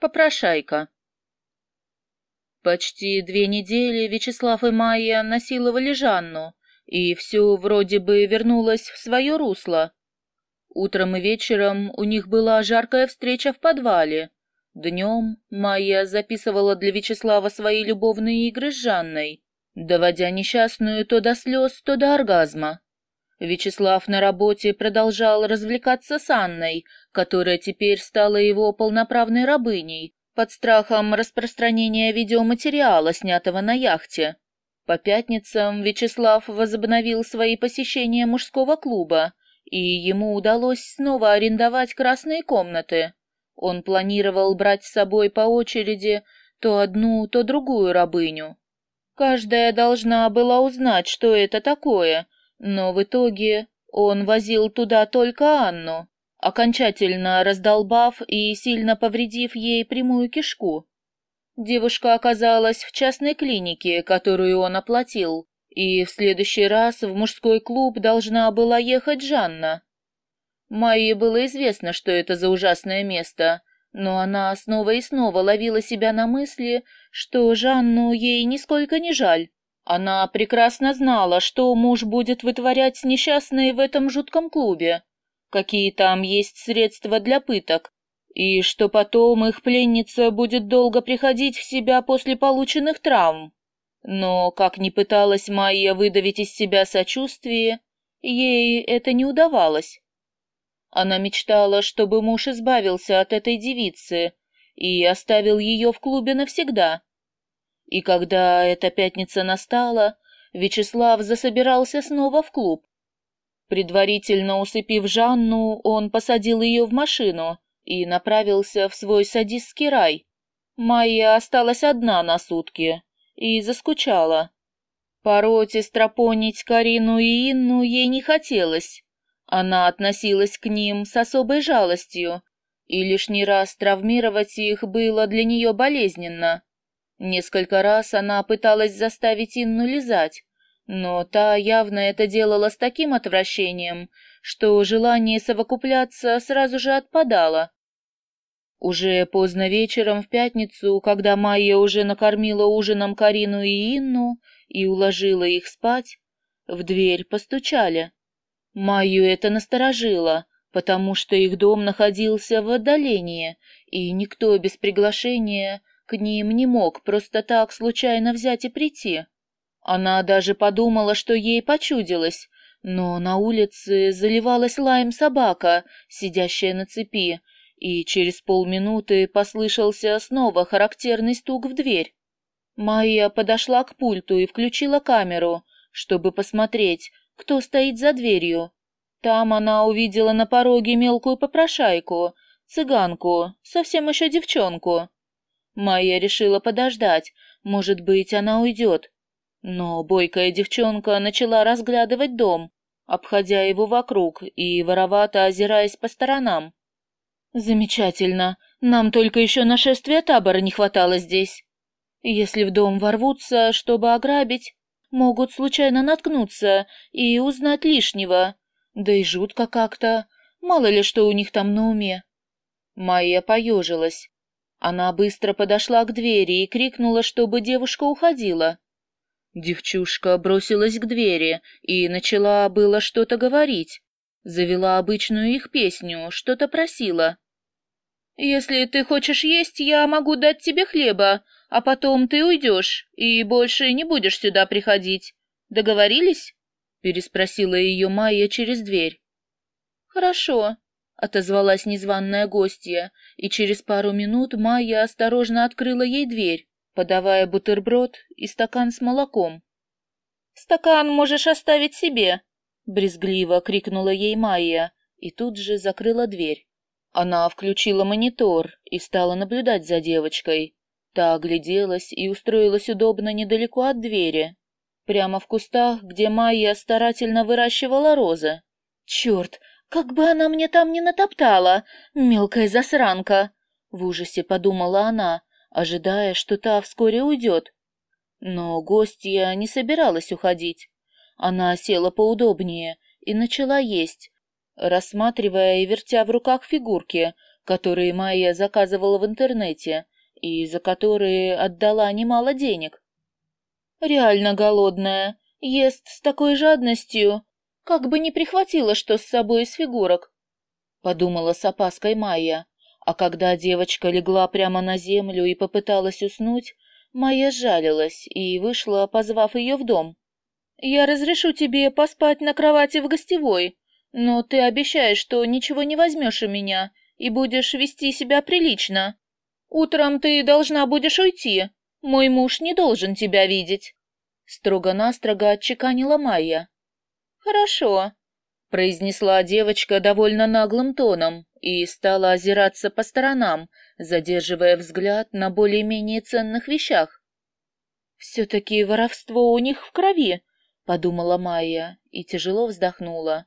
Попрошайка. Почти две недели Вячеслав и Майя насиловали Жанну, и все вроде бы вернулось в свое русло. Утром и вечером у них была жаркая встреча в подвале. Днем Майя записывала для Вячеслава свои любовные игры с Жанной, доводя несчастную то до слез, то до оргазма. Вячеслав на работе продолжал развлекаться с Анной, которая теперь стала его полноправной рабыней, под страхом распространения видеоматериала, снятого на яхте. По пятницам Вячеслав возобновил свои посещения мужского клуба, и ему удалось снова арендовать красные комнаты. Он планировал брать с собой по очереди то одну, то другую рабыню. Каждая должна была узнать, что это такое — но в итоге он возил туда только Анну, окончательно раздолбав и сильно повредив ей прямую кишку. Девушка оказалась в частной клинике, которую он оплатил, и в следующий раз в мужской клуб должна была ехать Жанна. Майе было известно, что это за ужасное место, но она снова и снова ловила себя на мысли, что Жанну ей нисколько не жаль. Она прекрасно знала, что муж будет вытворять с несчастной в этом жутком клубе, какие там есть средства для пыток, и что потом их пленница будет долго приходить в себя после полученных травм. Но, как ни пыталась Майя выдавить из себя сочувствие, ей это не удавалось. Она мечтала, чтобы муж избавился от этой девицы и оставил ее в клубе навсегда. И когда эта пятница настала, Вячеслав засобирался снова в клуб. Предварительно усыпив Жанну, он посадил ее в машину и направился в свой садистский рай. Майя осталась одна на сутки и заскучала. Пороть и стропонить Карину и Инну ей не хотелось. Она относилась к ним с особой жалостью, и лишний раз травмировать их было для нее болезненно. Несколько раз она пыталась заставить Инну лизать, но та явно это делала с таким отвращением, что желание совокупляться сразу же отпадало. Уже поздно вечером в пятницу, когда Майя уже накормила ужином Карину и Инну и уложила их спать, в дверь постучали. Майю это насторожило, потому что их дом находился в отдалении, и никто без приглашения к ним не мог просто так случайно взять и прийти. Она даже подумала, что ей почудилось, но на улице заливалась лаем собака, сидящая на цепи, и через полминуты послышался снова характерный стук в дверь. Майя подошла к пульту и включила камеру, чтобы посмотреть, кто стоит за дверью. Там она увидела на пороге мелкую попрошайку, цыганку, совсем еще девчонку. Майя решила подождать, может быть, она уйдет. Но бойкая девчонка начала разглядывать дом, обходя его вокруг и воровато озираясь по сторонам. «Замечательно. Нам только еще нашествия табора не хватало здесь. Если в дом ворвутся, чтобы ограбить, могут случайно наткнуться и узнать лишнего. Да и жутко как-то. Мало ли что у них там на уме». Майя поежилась. Она быстро подошла к двери и крикнула, чтобы девушка уходила. Девчушка бросилась к двери и начала было что-то говорить. Завела обычную их песню, что-то просила. «Если ты хочешь есть, я могу дать тебе хлеба, а потом ты уйдешь и больше не будешь сюда приходить. Договорились?» переспросила ее Майя через дверь. «Хорошо», отозвалась незваная гостья, и через пару минут Майя осторожно открыла ей дверь, подавая бутерброд и стакан с молоком. «Стакан можешь оставить себе!» — брезгливо крикнула ей Майя, и тут же закрыла дверь. Она включила монитор и стала наблюдать за девочкой. Та огляделась и устроилась удобно недалеко от двери, прямо в кустах, где Майя старательно выращивала розы. «Черт, как бы она мне там не натоптала, мелкая засранка, в ужасе подумала она, ожидая, что та вскоре уйдет. Но гостья не собиралась уходить. Она села поудобнее и начала есть, рассматривая и вертя в руках фигурки, которые Майя заказывала в интернете и за которые отдала немало денег. Реально голодная, ест с такой жадностью, как бы не прихватила что с собой из фигурок, подумала с опаской Майя. А когда девочка легла прямо на землю и попыталась уснуть, Майя сжалилась и вышла, позвав ее в дом. «Я разрешу тебе поспать на кровати в гостевой, но ты обещаешь, что ничего не возьмешь у меня и будешь вести себя прилично. Утром ты должна будешь уйти. Мой муж не должен тебя видеть. Строго-настрого отчеканила Майя. Хорошо, произнесла девочка довольно наглым тоном и стала озираться по сторонам, задерживая взгляд на более-менее ценных вещах. «Все-таки воровство у них в крови», — подумала Майя и тяжело вздохнула.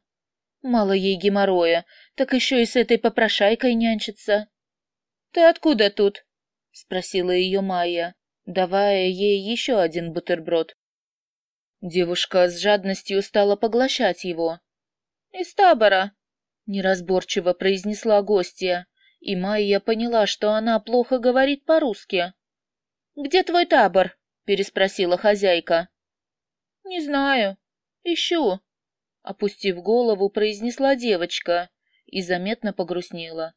Мало ей геморроя, так еще и с этой попрошайкой нянчится. «Ты откуда тут?» — спросила ее Майя, давая ей еще один бутерброд. Девушка с жадностью стала поглощать его. «Из табора», — неразборчиво произнесла гостья, и Майя поняла, что она плохо говорит по-русски. «Где твой табор?» — переспросила хозяйка. «Не знаю. Ищу», Опустив голову, произнесла девочка и заметно погрустнела.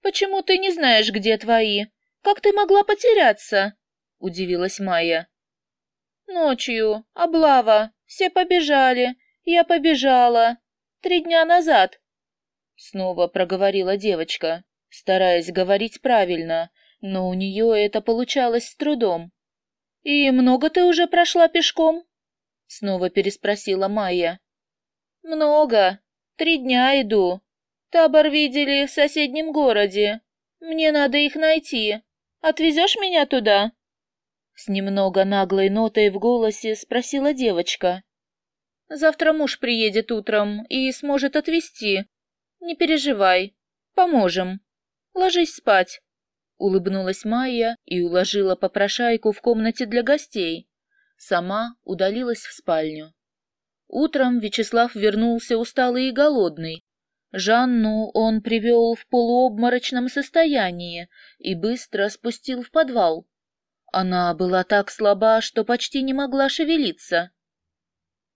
«Почему ты не знаешь, где твои? Как ты могла потеряться?» — удивилась Майя. «Ночью. Облава. Все побежали. Я побежала. Три дня назад». Снова проговорила девочка, стараясь говорить правильно, но у нее это получалось с трудом. «И много ты уже прошла пешком?» Снова переспросила Майя. Много. Три дня иду. Табор видели в соседнем городе. Мне надо их найти. Отвезешь меня туда? С немного наглой нотой в голосе спросила девочка. Завтра муж приедет утром и сможет отвезти. Не переживай. Поможем. Ложись спать. Улыбнулась Майя и уложила попрошайку в комнате для гостей. Сама удалилась в спальню. Утром Вячеслав вернулся усталый и голодный. Жанну он привел в полуобморочном состоянии и быстро спустил в подвал. Она была так слаба, что почти не могла шевелиться.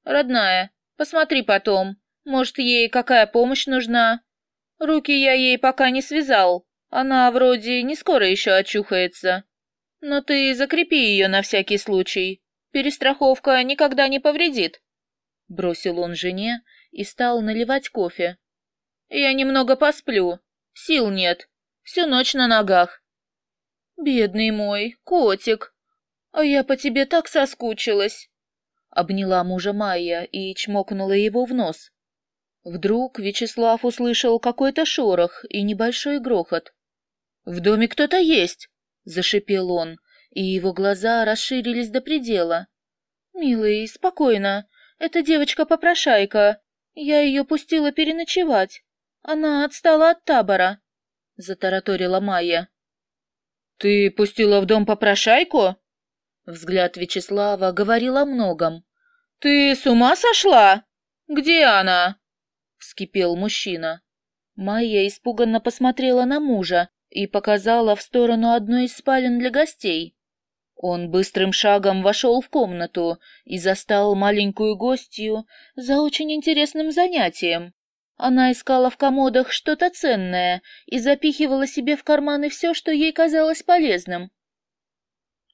«Родная, посмотри потом. Может, ей какая помощь нужна? Руки я ей пока не связал. Она вроде не скоро еще очухается. Но ты закрепи ее на всякий случай. Перестраховка никогда не повредит. Бросил он жене и стал наливать кофе. Я немного посплю. Сил нет. Всю ночь на ногах. Бедный мой, котик. А я по тебе так соскучилась. Обняла мужа Майя и чмокнула его в нос. Вдруг Вячеслав услышал какой-то шорох и небольшой грохот. «В доме кто-то есть!» — зашипел он, и его глаза расширились до предела. «Милый, спокойно. Это девочка-попрошайка. Я ее пустила переночевать. Она отстала от табора», — затараторила Майя. «Ты пустила в дом попрошайку?» Взгляд Вячеслава говорил о многом. «Ты с ума сошла? Где она?» — вскипел мужчина. Майя испуганно посмотрела на мужа и показала в сторону одной из спален для гостей. Он быстрым шагом вошел в комнату и застал маленькую гостью за очень интересным занятием. Она искала в комодах что-то ценное и запихивала себе в карманы все, что ей казалось полезным.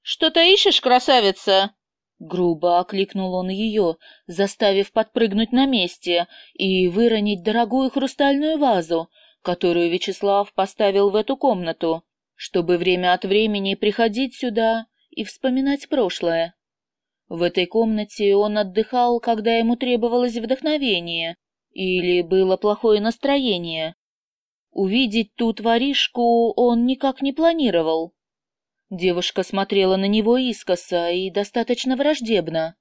«Что-то ищешь, красавица?» Грубо окликнул он ее, заставив подпрыгнуть на месте и выронить дорогую хрустальную вазу, которую Вячеслав поставил в эту комнату, чтобы время от времени приходить сюда и вспоминать прошлое. В этой комнате он отдыхал, когда ему требовалось вдохновение или было плохое настроение. Увидеть тут воришку он никак не планировал. Девушка смотрела на него искоса и достаточно враждебно.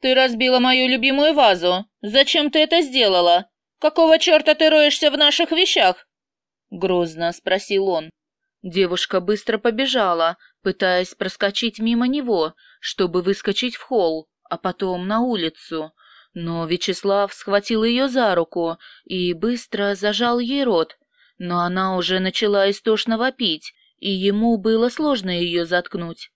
«Ты разбила мою любимую вазу. Зачем ты это сделала? Какого черта ты роешься в наших вещах?» Грозно спросил он. Девушка быстро побежала, пытаясь проскочить мимо него, чтобы выскочить в холл, а потом на улицу. Но Вячеслав схватил ее за руку и быстро зажал ей рот, но она уже начала истошно вопить, и ему было сложно ее заткнуть.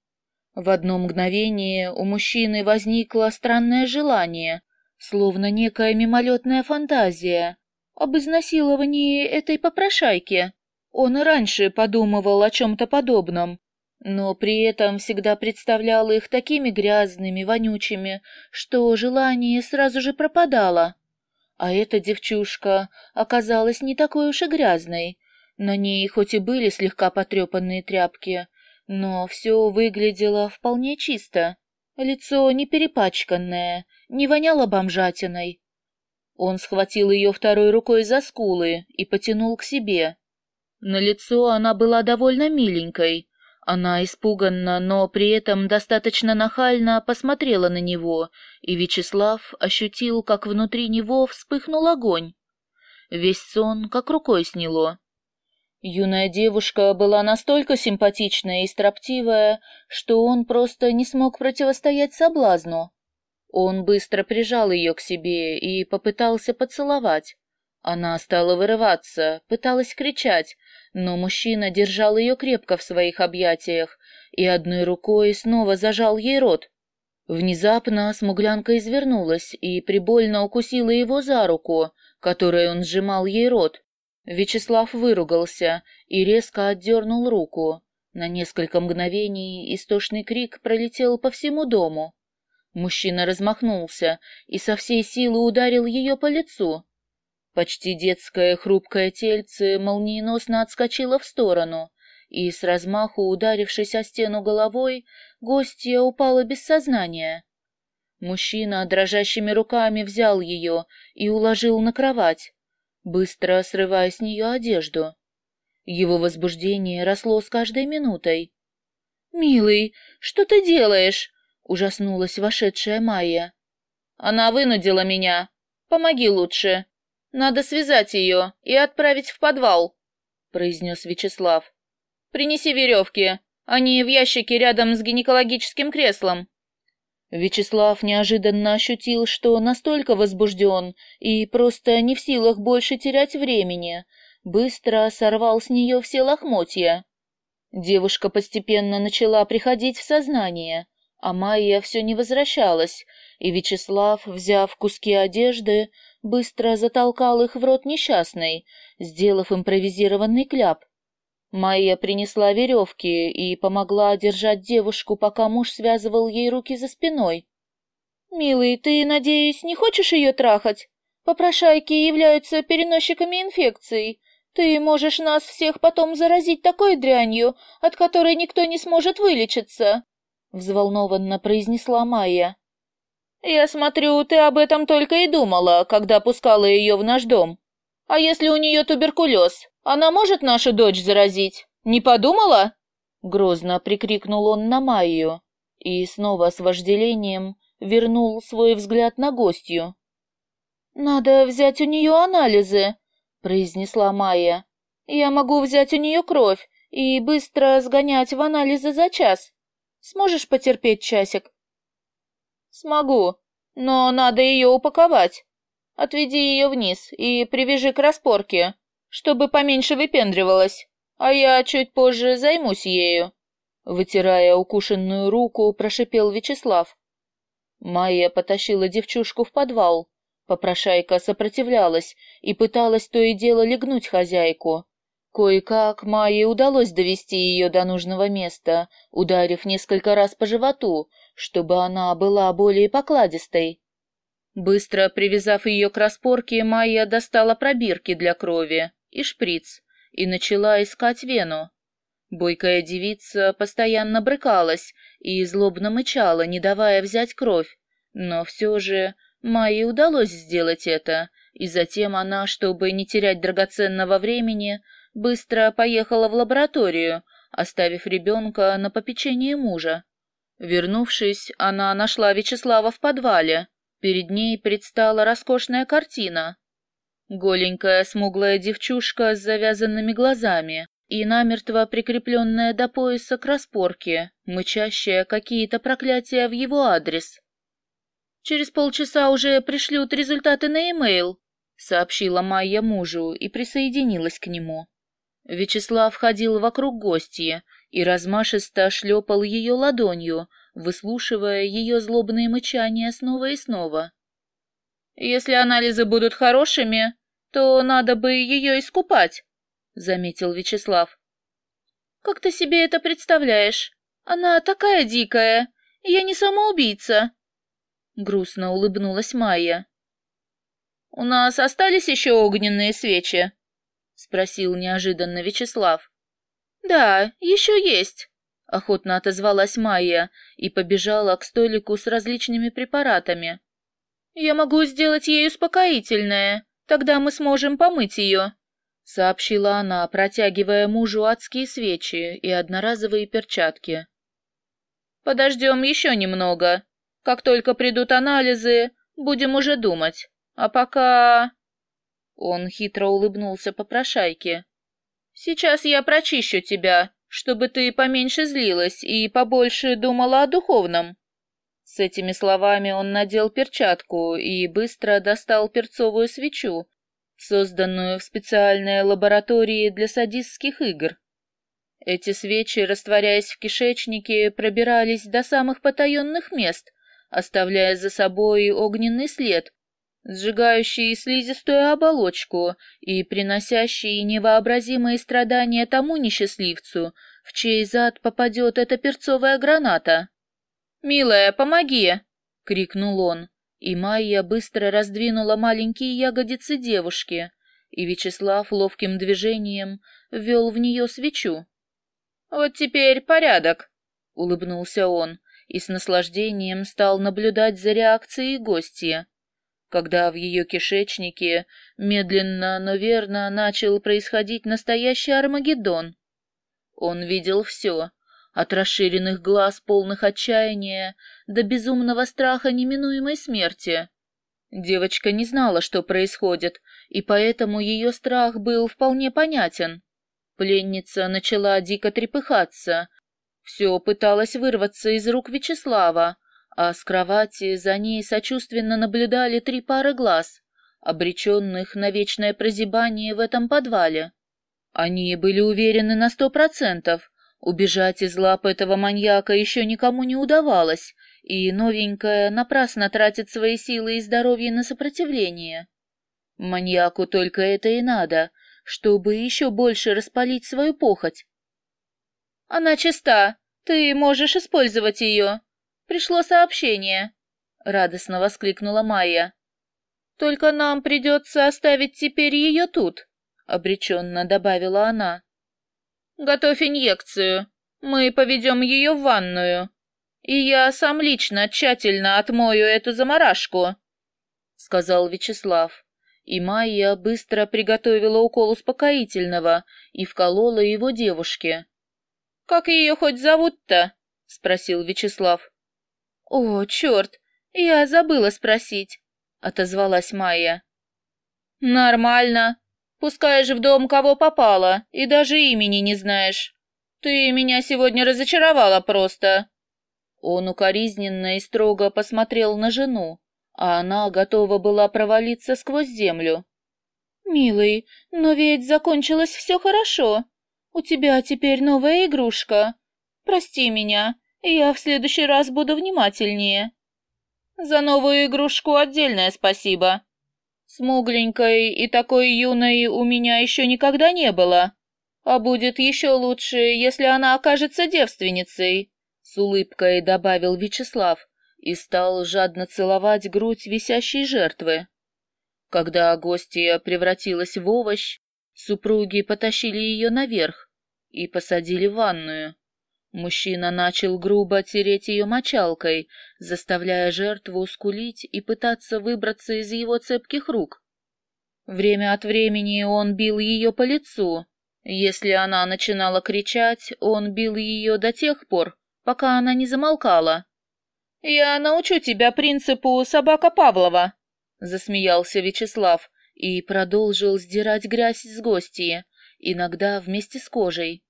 В одно мгновение у мужчины возникло странное желание, словно некая мимолетная фантазия, об изнасиловании этой попрошайки. Он и раньше подумывал о чем-то подобном, но при этом всегда представлял их такими грязными, вонючими, что желание сразу же пропадало. А эта девчушка оказалась не такой уж и грязной. На ней хоть и были слегка потрепанные тряпки, но все выглядело вполне чисто. Лицо не перепачканное, не воняло бомжатиной. Он схватил ее второй рукой за скулы и потянул к себе. На лицо она была довольно миленькой, она испуганно, но при этом достаточно нахально посмотрела на него, и Вячеслав ощутил, как внутри него вспыхнул огонь. Весь сон как рукой сняло. Юная девушка была настолько симпатичная и строптивая, что он просто не смог противостоять соблазну. Он быстро прижал ее к себе и попытался поцеловать. Она стала вырываться, пыталась кричать, но мужчина держал ее крепко в своих объятиях и одной рукой снова зажал ей рот. Внезапно смуглянка извернулась и прибольно укусила его за руку, которой он сжимал ей рот. Вячеслав выругался и резко отдернул руку. На несколько мгновений истошный крик пролетел по всему дому. Мужчина размахнулся и со всей силы ударил ее по лицу. Почти детское хрупкое тельце молниеносно отскочило в сторону, и с размаху ударившись о стену головой, гостья упала без сознания. Мужчина дрожащими руками взял ее и уложил на кровать, быстро срывая с нее одежду. Его возбуждение росло с каждой минутой. «Милый, что ты делаешь?» — ужаснулась вошедшая Майя. «Она вынудила меня. Помоги лучше», надо связать ее и отправить в подвал, произнес Вячеслав. Принеси веревки, они в ящике рядом с гинекологическим креслом. Вячеслав неожиданно ощутил, что настолько возбужден и просто не в силах больше терять времени, быстро сорвал с нее все лохмотья. Девушка постепенно начала приходить в сознание, а Майя все не возвращалась, и Вячеслав, взяв куски одежды, быстро затолкал их в рот несчастной, сделав импровизированный кляп. Майя принесла веревки и помогла держать девушку, пока муж связывал ей руки за спиной. «Милый, ты, надеюсь, не хочешь ее трахать? Попрошайки являются переносчиками инфекций. Ты можешь нас всех потом заразить такой дрянью, от которой никто не сможет вылечиться», — взволнованно произнесла Майя. «Я смотрю, ты об этом только и думала, когда пускала ее в наш дом. А если у нее туберкулез, она может нашу дочь заразить? Не подумала?» Грозно прикрикнул он на Майю и снова с вожделением вернул свой взгляд на гостью. «Надо взять у нее анализы», — произнесла Майя. «Я могу взять у нее кровь и быстро сгонять в анализы за час. Сможешь потерпеть часик?» «Смогу, но надо ее упаковать. Отведи ее вниз и привяжи к распорке, чтобы поменьше выпендривалась, а я чуть позже займусь ею». Вытирая укушенную руку, прошипел Вячеслав. Майя потащила девчушку в подвал. Попрошайка сопротивлялась и пыталась то и дело легнуть хозяйку. Кое-как Майе удалось довести ее до нужного места, ударив несколько раз по животу, чтобы она была более покладистой. Быстро привязав ее к распорке, Майя достала пробирки для крови и шприц и начала искать вену. Бойкая девица постоянно брыкалась и злобно мычала, не давая взять кровь, но все же Майе удалось сделать это, и затем она, чтобы не терять драгоценного времени, быстро поехала в лабораторию, оставив ребенка на попечение мужа. Вернувшись, она нашла Вячеслава в подвале. Перед ней предстала роскошная картина. Голенькая смуглая девчушка с завязанными глазами и намертво прикрепленная до пояса к распорке, мычащая какие-то проклятия в его адрес. «Через полчаса уже пришлют результаты на e-mail», — сообщила Майя мужу и присоединилась к нему. Вячеслав ходил вокруг гостья и размашисто шлепал ее ладонью, выслушивая ее злобные мычания снова и снова. «Если анализы будут хорошими, то надо бы ее искупать», — заметил Вячеслав. «Как ты себе это представляешь? Она такая дикая, я не самоубийца», — грустно улыбнулась Майя. «У нас остались еще огненные свечи?» — спросил неожиданно Вячеслав. «Да, еще есть», — охотно отозвалась Майя и побежала к столику с различными препаратами. «Я могу сделать ей успокоительное, тогда мы сможем помыть ее», — сообщила она, протягивая мужу адские свечи и одноразовые перчатки. «Подождем еще немного. Как только придут анализы, будем уже думать. А пока...» Он хитро улыбнулся попрошайке. «Сейчас я прочищу тебя, чтобы ты поменьше злилась и побольше думала о духовном». С этими словами он надел перчатку и быстро достал перцовую свечу, созданную в специальной лаборатории для садистских игр. Эти свечи, растворяясь в кишечнике, пробирались до самых потаенных мест, оставляя за собой огненный след, сжигающий слизистую оболочку и приносящий невообразимые страдания тому несчастливцу, в чей зад попадет эта перцовая граната. «Милая, помоги!» — крикнул он, и Майя быстро раздвинула маленькие ягодицы девушки, и Вячеслав ловким движением ввел в нее свечу. «Вот теперь порядок!» — улыбнулся он и с наслаждением стал наблюдать за реакцией гостья когда в ее кишечнике медленно, но верно начал происходить настоящий Армагеддон. Он видел все, от расширенных глаз, полных отчаяния, до безумного страха неминуемой смерти. Девочка не знала, что происходит, и поэтому ее страх был вполне понятен. Пленница начала дико трепыхаться, все пыталась вырваться из рук Вячеслава, а с кровати за ней сочувственно наблюдали три пары глаз, обреченных на вечное прозябание в этом подвале. Они были уверены на сто процентов, убежать из лап этого маньяка еще никому не удавалось, и новенькая напрасно тратит свои силы и здоровье на сопротивление. Маньяку только это и надо, чтобы еще больше распалить свою похоть. «Она чиста, ты можешь использовать ее», Пришло сообщение, радостно воскликнула Майя. Только нам придется оставить теперь ее тут, обреченно добавила она. Готовь инъекцию. Мы поведем ее в ванную. И я сам лично тщательно отмою эту заморашку, сказал Вячеслав. И Майя быстро приготовила укол успокоительного и вколола его девушке. «Как ее хоть зовут-то?» — спросил Вячеслав. «О, черт, я забыла спросить», — отозвалась Майя. «Нормально. Пускаешь в дом кого попало, и даже имени не знаешь. Ты меня сегодня разочаровала просто». Он укоризненно и строго посмотрел на жену, а она готова была провалиться сквозь землю. «Милый, но ведь закончилось все хорошо. У тебя теперь новая игрушка. Прости меня, я в следующий раз буду внимательнее. За новую игрушку отдельное спасибо. Смугленькой и такой юной у меня еще никогда не было. А будет еще лучше, если она окажется девственницей, с улыбкой добавил Вячеслав и стал жадно целовать грудь висящей жертвы. Когда гостья превратилась в овощ, супруги потащили ее наверх и посадили в ванную. Мужчина начал грубо тереть ее мочалкой, заставляя жертву скулить и пытаться выбраться из его цепких рук. Время от времени он бил ее по лицу. Если она начинала кричать, он бил ее до тех пор, пока она не замолкала. «Я научу тебя принципу собака Павлова», — засмеялся Вячеслав и продолжил сдирать грязь с гостья, иногда вместе с кожей.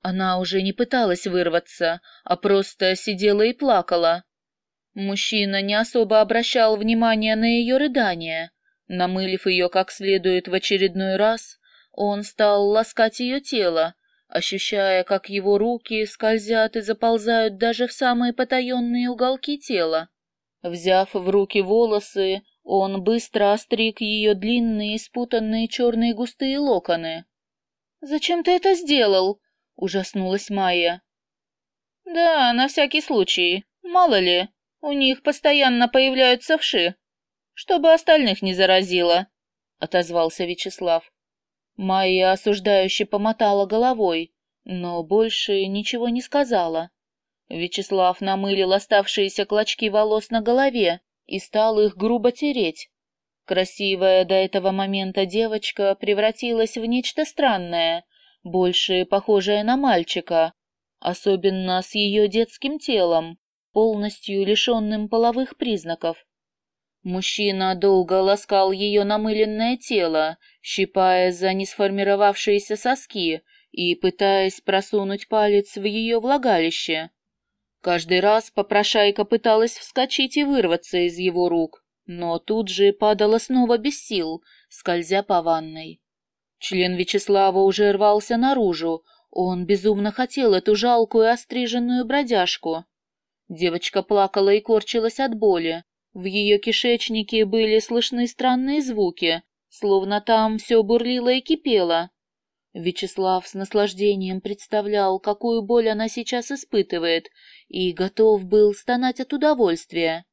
Она уже не пыталась вырваться, а просто сидела и плакала. Мужчина не особо обращал внимания на ее рыдания. Намылив ее как следует в очередной раз, Он стал ласкать ее тело, ощущая, как его руки скользят и заползают даже в самые потаенные уголки тела. Взяв в руки волосы, он быстро остриг ее длинные, спутанные черные густые локоны. «Зачем ты это сделал?» — ужаснулась Майя. «Да, на всякий случай. Мало ли, у них постоянно появляются вши. Чтобы остальных не заразило», — отозвался Вячеслав. Майя осуждающе помотала головой, но больше ничего не сказала. Вячеслав намылил оставшиеся клочки волос на голове и стал их грубо тереть. Красивая до этого момента девочка превратилась в нечто странное, больше похожее на мальчика, особенно с ее детским телом, полностью лишенным половых признаков. Мужчина долго ласкал ее намыленное тело, щипая за несформировавшиеся соски и пытаясь просунуть палец в ее влагалище. Каждый раз попрошайка пыталась вскочить и вырваться из его рук, но тут же падала снова без сил, скользя по ванной. Член Вячеслава уже рвался наружу, он безумно хотел эту жалкую остриженную бродяжку. Девочка плакала и корчилась от боли. В ее кишечнике были слышны странные звуки, словно там все бурлило и кипело. Вячеслав с наслаждением представлял, какую боль она сейчас испытывает, и готов был стонать от удовольствия.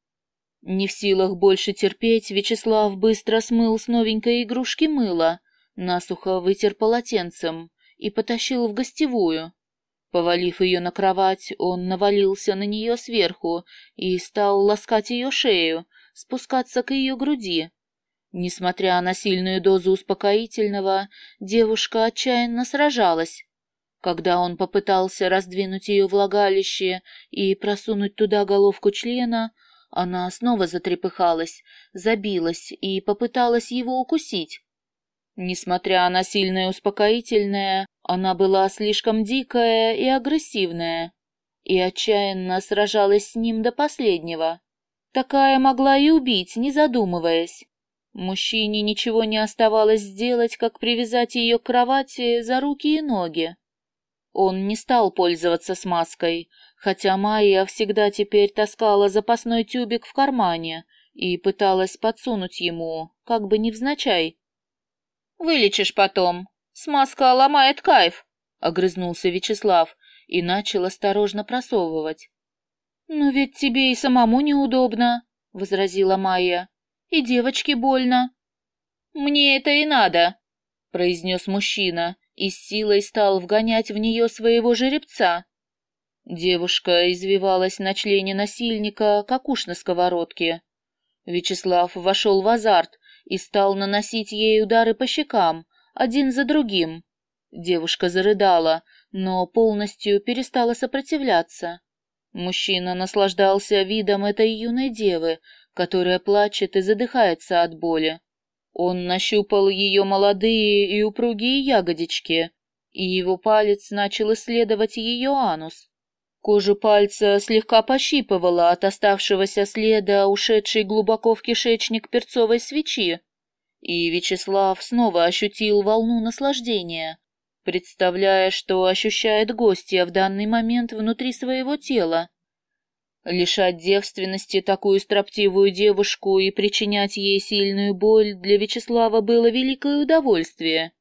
Не в силах больше терпеть, Вячеслав быстро смыл с новенькой игрушки мыло, насухо вытер полотенцем и потащил в гостевую. Повалив ее на кровать, он навалился на нее сверху и стал ласкать ее шею, спускаться к ее груди. Несмотря на сильную дозу успокоительного, девушка отчаянно сражалась. Когда он попытался раздвинуть ее влагалище и просунуть туда головку члена, она снова затрепыхалась, забилась и попыталась его укусить. Несмотря на сильное успокоительное, она была слишком дикая и агрессивная, и отчаянно сражалась с ним до последнего. Такая могла и убить, не задумываясь. Мужчине ничего не оставалось сделать, как привязать ее к кровати за руки и ноги. Он не стал пользоваться смазкой, хотя Майя всегда теперь таскала запасной тюбик в кармане и пыталась подсунуть ему, как бы невзначай. «Вылечишь потом. Смазка ломает кайф», — огрызнулся Вячеслав и начал осторожно просовывать. «Но ведь тебе и самому неудобно», — возразила Майя. И девочке больно. Мне это и надо, произнес мужчина и с силой стал вгонять в нее своего жеребца. Девушка извивалась на члене насильника, как уж на сковородке. Вячеслав вошел в азарт и стал наносить ей удары по щекам, один за другим. Девушка зарыдала, но полностью перестала сопротивляться. Мужчина наслаждался видом этой юной девы, которая плачет и задыхается от боли. Он нащупал ее молодые и упругие ягодички, и его палец начал исследовать ее анус. Кожу пальца слегка пощипывала от оставшегося следа, ушедшей глубоко в кишечник перцовой свечи, и Вячеслав снова ощутил волну наслаждения, представляя, что ощущает гостья в данный момент внутри своего тела. Лишать девственности такую строптивую девушку и причинять ей сильную боль для Вячеслава было великое удовольствие.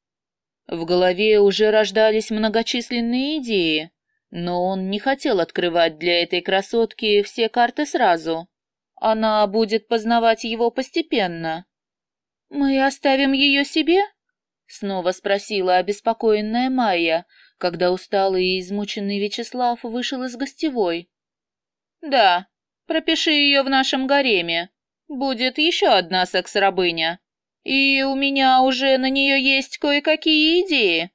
В голове уже рождались многочисленные идеи, но он не хотел открывать для этой красотки все карты сразу. Она будет познавать его постепенно. «Мы оставим ее себе?» — снова спросила обеспокоенная Майя, когда усталый и измученный Вячеслав вышел из гостевой. Да, пропиши ее в нашем гареме. Будет еще одна секс-рабыня. И у меня уже на нее есть кое-какие идеи.